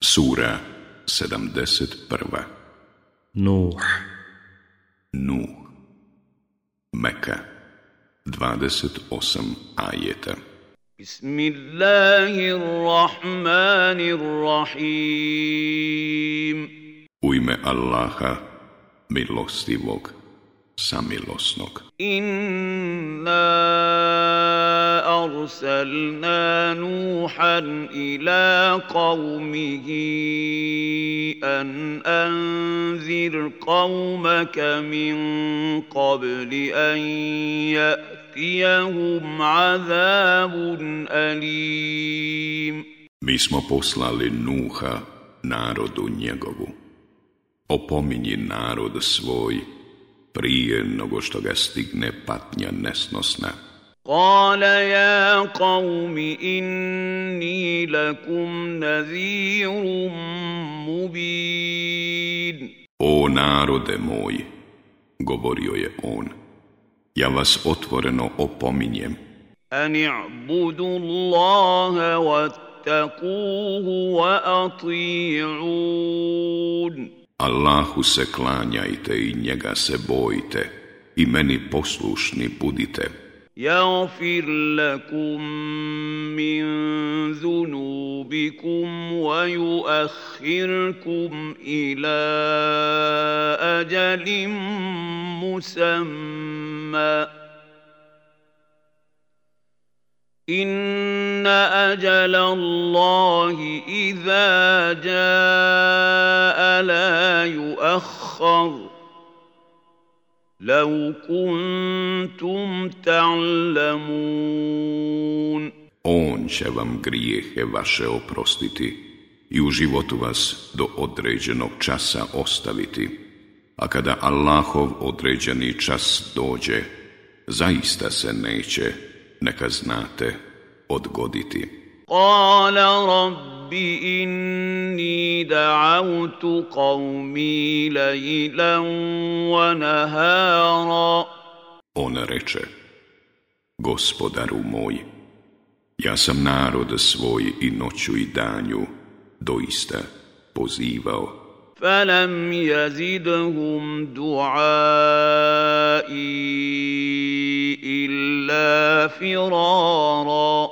Sura 71. Nuh. Nuh. Meka. 28 ajeta. Bismillahirrahmanirrahim. U ime Allaha, milostivog, samilosnog. Inna أرسلنا نوحا إلى قومه أن أنذر قومك من قبل أن يأتيهم عذاب أليم Mi smo poslali Nuha narodu njegovu. Opominji narod svoj prije nego što ga stigne patnja nesnosna. قال يا قوم إني لكم نذير مبين O narode moj, govorio je on, ja vas otvoreno opominjem, أن اعبدوا الله واتقوه وأطيعون Allahu se klanjajte i njega se bojte i meni poslušni budite. يغفر لكم من ذنوبكم ويؤخركم إلى أجل مسمى. إن أجل الله إذا جاء لا يؤخر. لو kuntum ta'lamun On će vam grijehe vaše oprostiti i u životu vas do određenog časa ostaviti. A kada Allahov određeni čas dođe, zaista se neće, neka znate, odgoditi. Kala رب إني دعوت قومي ليلا ونهارا On reče, gospodaru moj, ja sam narod svoj i noću i danju doista pozivao, فلم يزدهم دعائي إلا فرارا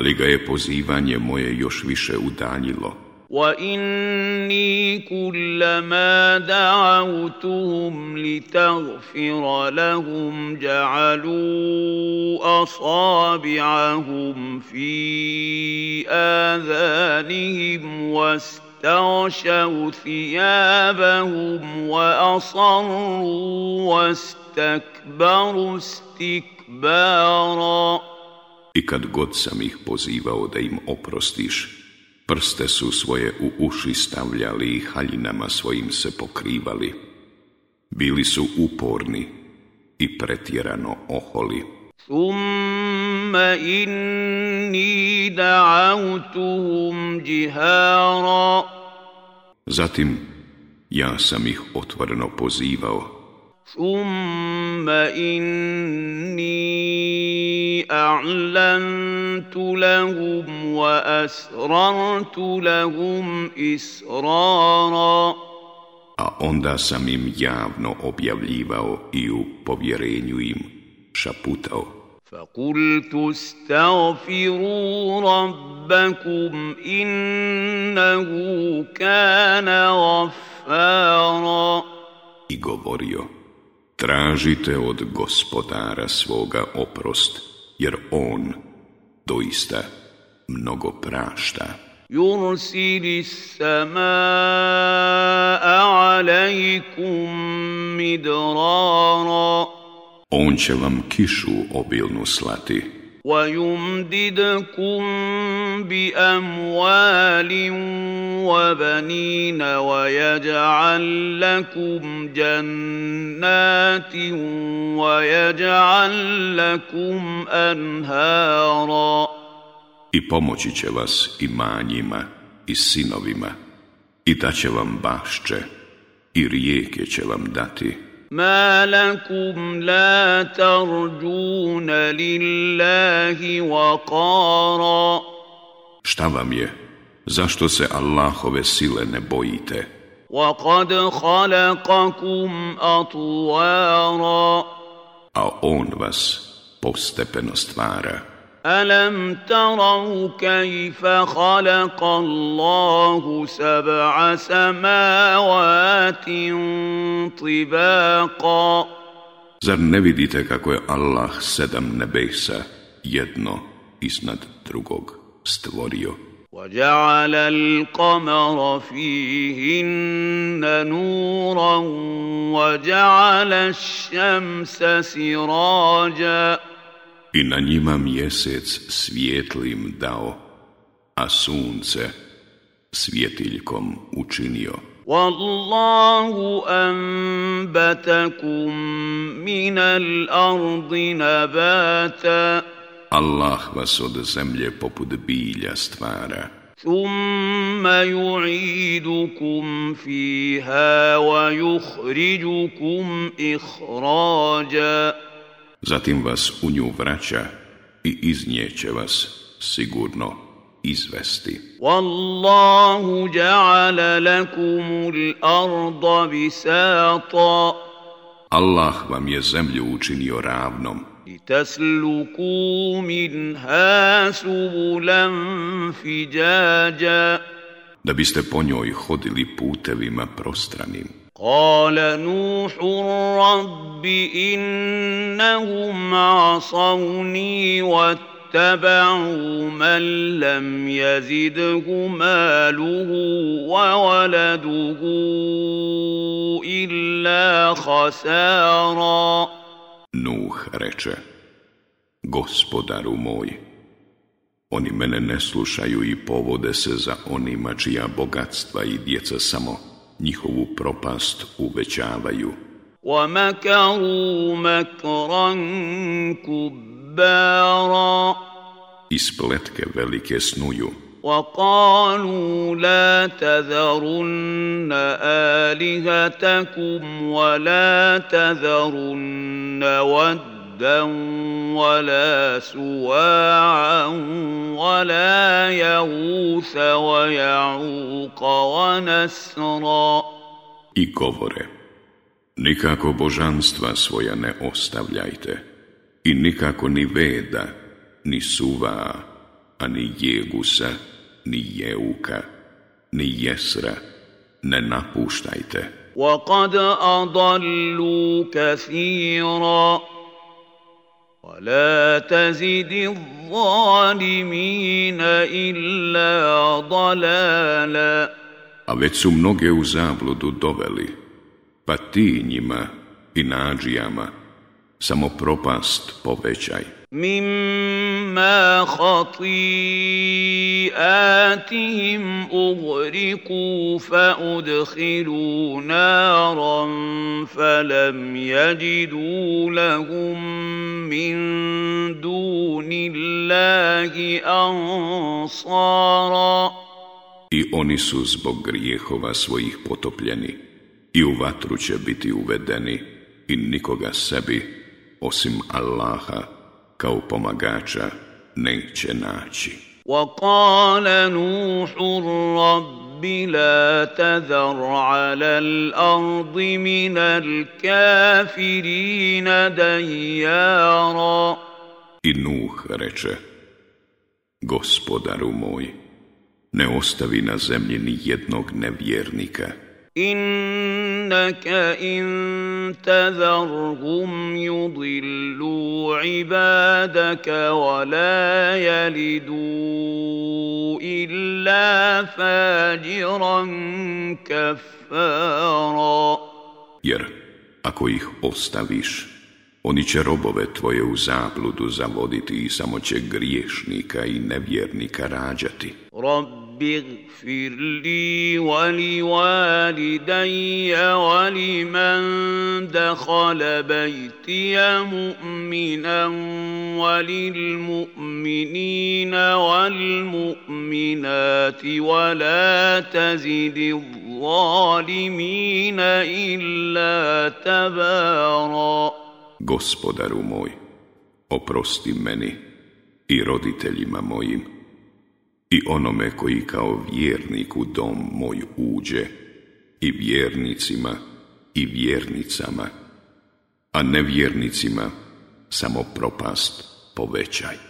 Ali ga je pozivanje moje još više udaljilo. واني كلما دعوتهم لتغفر لهم جعلوا اصابعهم في اذانهم واستغشوا ثيابهم واصروا واستكبروا استكبارا I kad god sam ih pozivao da im oprostiš, prste su svoje u uši stavljali i haljinama svojim se pokrivali. Bili su uporni i pretjerano oholi. Summa inni da'autuhum jihara. Zatim ja sam ih otvoreno pozivao. Summa inni اعلنت لهم واسررت لهم اسرارا a onda sam im javno objavljivao i u povjerenju im šaputao. فقلت استغفروا ربكم انه كان غفارا i govorio Tražite od gospodara svoga oprost, jer on doista mnogo prašta. Yursili samaa alaikum midrara. On će vam kišu obilnu slati. ويمددكم باموال وبنين ويجعل لكم جنات ويجعل لكم انهارا i pomoći će vas imanjima i sinovima i daće vam bašče i rijeke će vam dati. ما لكم لا ترجون لله وقارا Šta vam je? Zašto se Allahove sile ne bojite? وقد خلقكم أطوارا A On vas postepeno stvara. ألم تروا كيف خلق الله سبع سماوات طباقا Zar ne vidite kako je Allah sedam nebesa jedno iznad drugog stvorio? وجعل القمر فيهن نورا وجعل الشمس سراجا I na njima mjesec svijetlim dao, a sunce svjetiljkom učinio. والله أنبتكم من الأرض نباتا Allah vas od zemlje poput bilja stvara, ثم يعيدكم فيها ويخرجكم إخراجا zatim vas u nju vraća i iz nje će vas sigurno izvesti. Wallahu ja'ala lakumul arda bisata. Allah vam je zemlju učinio ravnom. Litasluku minha subulan fijaja. Da biste po njoj hodili putevima prostranim. قال نوح رب إنهم عصوني واتبعوا من لم يزده ماله وولده إلا خسارا Nuh reče, gospodaru moj, oni mene ne slušaju i povode se za onima čija bogatstva i djeca samo njihovu propast uvećavaju. ومكروا مكرا كبارا I spletke velike snuju, وقالوا لا تذرن آلهتكم ولا تذرن ودا ولا سواعا ولا يغوث ويعوق ونسرا i govore, nikako božanstva svoja ne ostavljajte, i nikako ni veda, ni suva, a ni jegusa, ni jeuka, ni jesra, ne napuštajte. وقد أضلوا كثيرا ولا تزد الظالمين إلا ضلالا A već su mnoge u zabludu doveli, pa ti njima i nađijama samo propast povećaj. Mimma hati'atihim ugriku fa udhilu naran falam yajidu lahum من دون الله أنصارا I oni su zbog grijehova svojih potopljeni i u vatru će biti uvedeni i nikoga sebi, osim Allaha, kao pomagača, neće naći. وقال نوح رب لا تذر على الأرض من الكافرين ديارا I Nuh reče, gospodaru moj, ne ostavi na zemlji ni jednog nevjernika, إنك إن تذرهم يضلوا عبادك ولا يلدوا إلا فاجرا كفارا. Jer ako ih ostaviš, Oni će robove tvoje u zabludu zavoditi i samo će griješnika i nevjernika rađati. Rabbi gfirli vali validaja vali man dahale bejtija mu'minan valil mu'minina val mu'minati vala tazidi zalimina illa tabara. Gospodaru moj, oprosti meni i roditeljima mojim i onome koji kao vjernik u dom moj uđe, i vjernicima i vjernicama, a nevjernicima samo propast povećaj.